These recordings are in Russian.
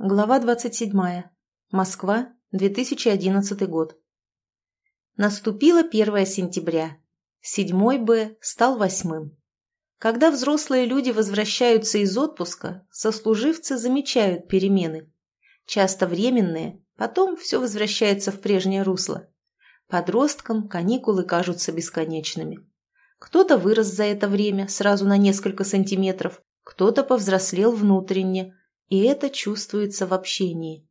Глава 27. Москва, 2011 год. Наступило 1 сентября. Седьмой Б стал восьмым. Когда взрослые люди возвращаются из отпуска, сослуживцы замечают перемены. Часто временные, потом все возвращается в прежнее русло. Подросткам каникулы кажутся бесконечными. Кто-то вырос за это время сразу на несколько сантиметров, кто-то повзрослел внутренне, и это чувствуется в общении.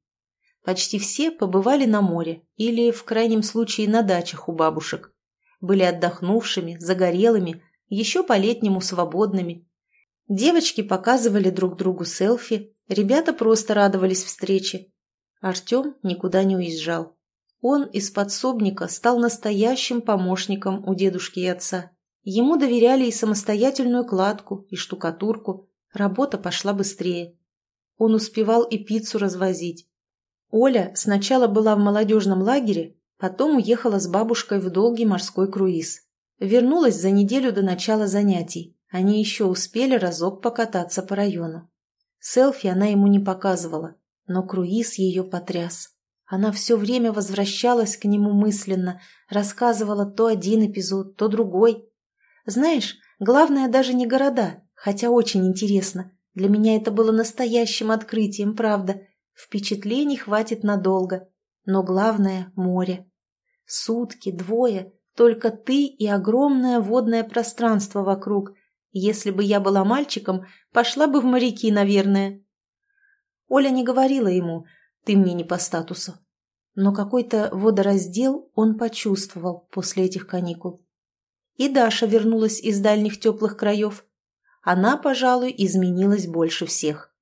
Почти все побывали на море или, в крайнем случае, на дачах у бабушек. Были отдохнувшими, загорелыми, еще по-летнему свободными. Девочки показывали друг другу селфи, ребята просто радовались встрече. Артем никуда не уезжал. Он из подсобника стал настоящим помощником у дедушки и отца. Ему доверяли и самостоятельную кладку, и штукатурку. Работа пошла быстрее. Он успевал и пиццу развозить. Оля сначала была в молодежном лагере, потом уехала с бабушкой в долгий морской круиз. Вернулась за неделю до начала занятий. Они еще успели разок покататься по району. Селфи она ему не показывала, но круиз ее потряс. Она все время возвращалась к нему мысленно, рассказывала то один эпизод, то другой. Знаешь, главное даже не города, хотя очень интересно. Для меня это было настоящим открытием, правда. Впечатлений хватит надолго. Но главное – море. Сутки, двое, только ты и огромное водное пространство вокруг. Если бы я была мальчиком, пошла бы в моряки, наверное. Оля не говорила ему «ты мне не по статусу». Но какой-то водораздел он почувствовал после этих каникул. И Даша вернулась из дальних теплых краев она, пожалуй, изменилась больше всех.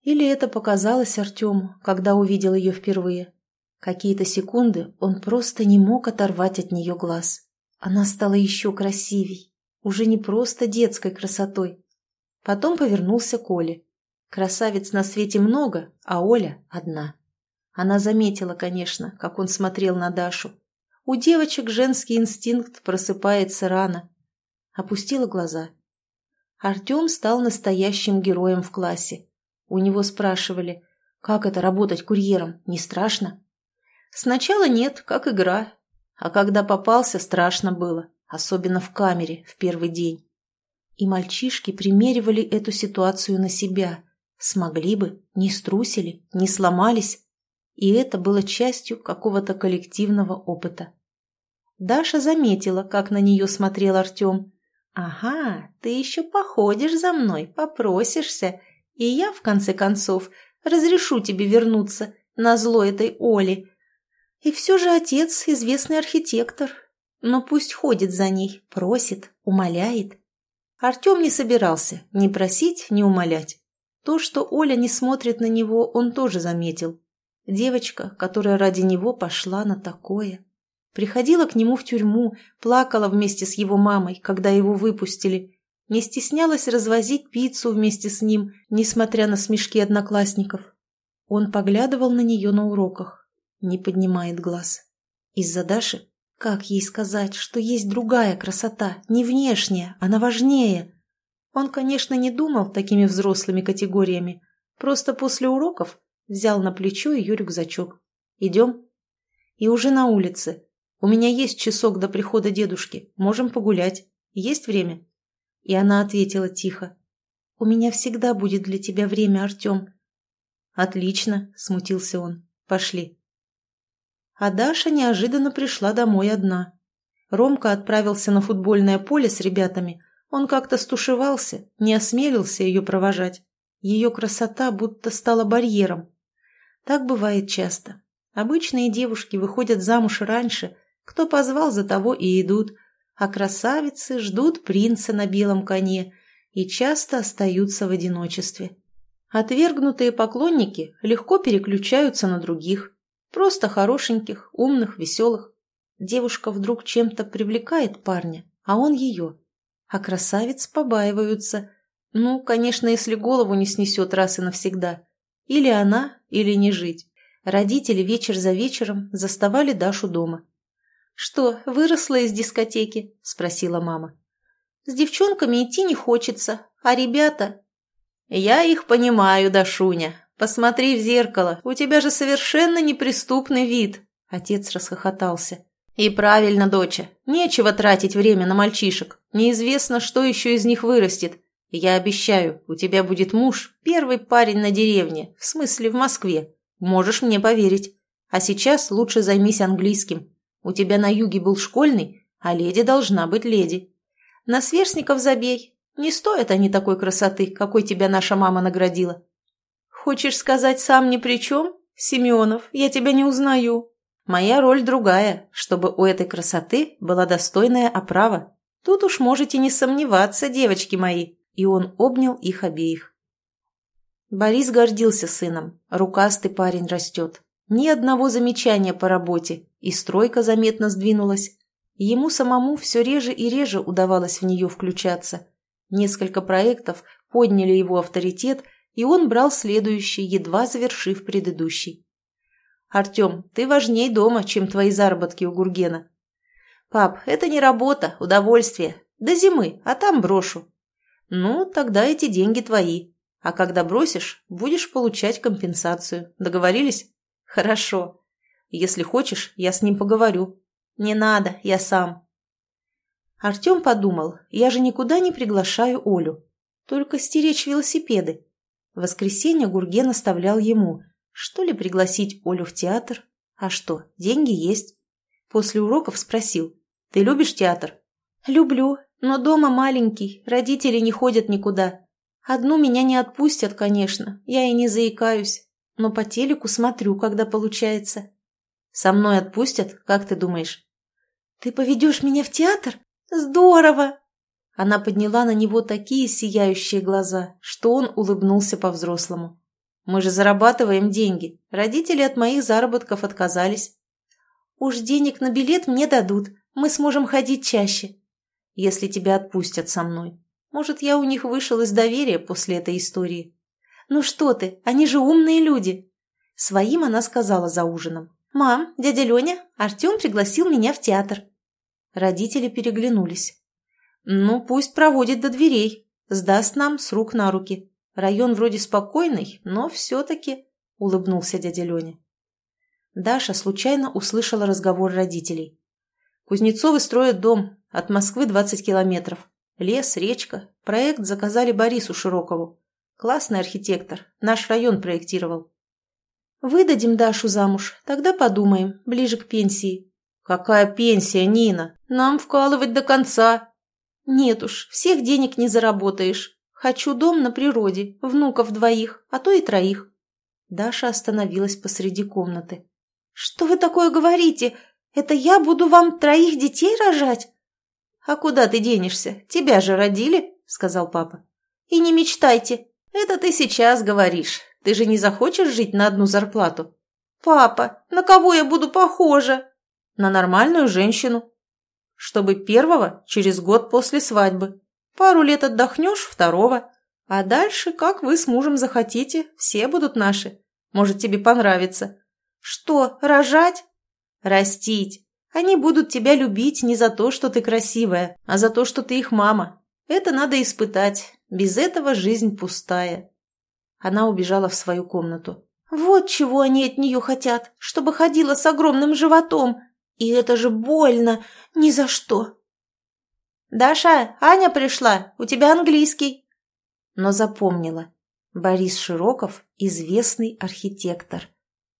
Или это показалось Артему, когда увидел ее впервые. Какие-то секунды он просто не мог оторвать от нее глаз. Она стала еще красивей, уже не просто детской красотой. Потом повернулся к Оле. Красавиц на свете много, а Оля одна. Она заметила, конечно, как он смотрел на Дашу. У девочек женский инстинкт просыпается рано. Опустила глаза – Артем стал настоящим героем в классе. У него спрашивали, как это работать курьером, не страшно? Сначала нет, как игра. А когда попался, страшно было, особенно в камере в первый день. И мальчишки примеривали эту ситуацию на себя. Смогли бы, не струсили, не сломались. И это было частью какого-то коллективного опыта. Даша заметила, как на нее смотрел Артем, «Ага, ты еще походишь за мной, попросишься, и я, в конце концов, разрешу тебе вернуться на зло этой Оли. И все же отец – известный архитектор, но пусть ходит за ней, просит, умоляет». Артем не собирался ни просить, ни умолять. То, что Оля не смотрит на него, он тоже заметил. Девочка, которая ради него пошла на такое. Приходила к нему в тюрьму, плакала вместе с его мамой, когда его выпустили. Не стеснялась развозить пиццу вместе с ним, несмотря на смешки одноклассников. Он поглядывал на нее на уроках, не поднимает глаз. Из-за Даши? Как ей сказать, что есть другая красота, не внешняя, она важнее? Он, конечно, не думал такими взрослыми категориями. Просто после уроков взял на плечо ее рюкзачок. «Идем?» И уже на улице, у меня есть часок до прихода дедушки. Можем погулять. Есть время?» И она ответила тихо. «У меня всегда будет для тебя время, Артем». «Отлично», — смутился он. «Пошли». А Даша неожиданно пришла домой одна. Ромка отправился на футбольное поле с ребятами. Он как-то стушевался, не осмелился ее провожать. Ее красота будто стала барьером. Так бывает часто. Обычные девушки выходят замуж раньше, кто позвал, за того и идут, а красавицы ждут принца на белом коне и часто остаются в одиночестве. Отвергнутые поклонники легко переключаются на других, просто хорошеньких, умных, веселых. Девушка вдруг чем-то привлекает парня, а он ее. А красавиц побаиваются. Ну, конечно, если голову не снесет раз и навсегда. Или она, или не жить. Родители вечер за вечером заставали Дашу дома. «Что, выросла из дискотеки?» – спросила мама. «С девчонками идти не хочется, а ребята...» «Я их понимаю, Дашуня. Посмотри в зеркало, у тебя же совершенно неприступный вид!» Отец расхохотался. «И правильно, доча, нечего тратить время на мальчишек. Неизвестно, что еще из них вырастет. Я обещаю, у тебя будет муж, первый парень на деревне, в смысле в Москве. Можешь мне поверить. А сейчас лучше займись английским. У тебя на юге был школьный, а леди должна быть леди. На сверстников забей. Не стоят они такой красоты, какой тебя наша мама наградила. Хочешь сказать, сам ни при чем? Семенов, я тебя не узнаю. Моя роль другая, чтобы у этой красоты была достойная оправа. Тут уж можете не сомневаться, девочки мои. И он обнял их обеих. Борис гордился сыном. Рукастый парень растет. Ни одного замечания по работе, и стройка заметно сдвинулась. Ему самому все реже и реже удавалось в нее включаться. Несколько проектов подняли его авторитет, и он брал следующий, едва завершив предыдущий. «Артем, ты важней дома, чем твои заработки у Гургена». «Пап, это не работа, удовольствие. До зимы, а там брошу». «Ну, тогда эти деньги твои. А когда бросишь, будешь получать компенсацию. Договорились?» «Хорошо. Если хочешь, я с ним поговорю». «Не надо, я сам». Артем подумал, я же никуда не приглашаю Олю. Только стеречь велосипеды. В воскресенье Гурген оставлял ему – что ли пригласить Олю в театр? А что, деньги есть. После уроков спросил. Ты любишь театр? Люблю, но дома маленький, родители не ходят никуда. Одну меня не отпустят, конечно, я и не заикаюсь. Но по телеку смотрю, когда получается. Со мной отпустят, как ты думаешь? Ты поведешь меня в театр? Здорово! Она подняла на него такие сияющие глаза, что он улыбнулся по-взрослому. Мы же зарабатываем деньги. Родители от моих заработков отказались. Уж денег на билет мне дадут. Мы сможем ходить чаще. Если тебя отпустят со мной. Может, я у них вышел из доверия после этой истории. Ну что ты, они же умные люди. Своим она сказала за ужином. «Мам, дядя Леня, Артем пригласил меня в театр». Родители переглянулись. «Ну, пусть проводит до дверей, сдаст нам с рук на руки. Район вроде спокойный, но все-таки...» — улыбнулся дядя Леня. Даша случайно услышала разговор родителей. «Кузнецовы строят дом. От Москвы 20 километров. Лес, речка. Проект заказали Борису Широкову. Классный архитектор. Наш район проектировал. Выдадим Дашу замуж. Тогда подумаем. Ближе к пенсии». «Какая пенсия, Нина? Нам вкалывать до конца». «Нет уж, всех денег не заработаешь. Хочу дом на природе, внуков двоих, а то и троих». Даша остановилась посреди комнаты. «Что вы такое говорите? Это я буду вам троих детей рожать?» «А куда ты денешься? Тебя же родили», — сказал папа. «И не мечтайте. Это ты сейчас говоришь. Ты же не захочешь жить на одну зарплату?» «Папа, на кого я буду похожа?» «На нормальную женщину. Чтобы первого через год после свадьбы. Пару лет отдохнешь, второго. А дальше, как вы с мужем захотите, все будут наши. Может, тебе понравится. Что, рожать? Растить. Они будут тебя любить не за то, что ты красивая, а за то, что ты их мама. Это надо испытать. Без этого жизнь пустая. Она убежала в свою комнату. Вот чего они от нее хотят, чтобы ходила с огромным животом. И это же больно. Ни за что. «Даша, Аня пришла, у тебя английский». Но запомнила. Борис Широков – известный архитектор.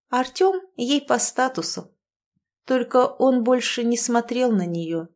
Артем ей по статусу. Только он больше не смотрел на нее,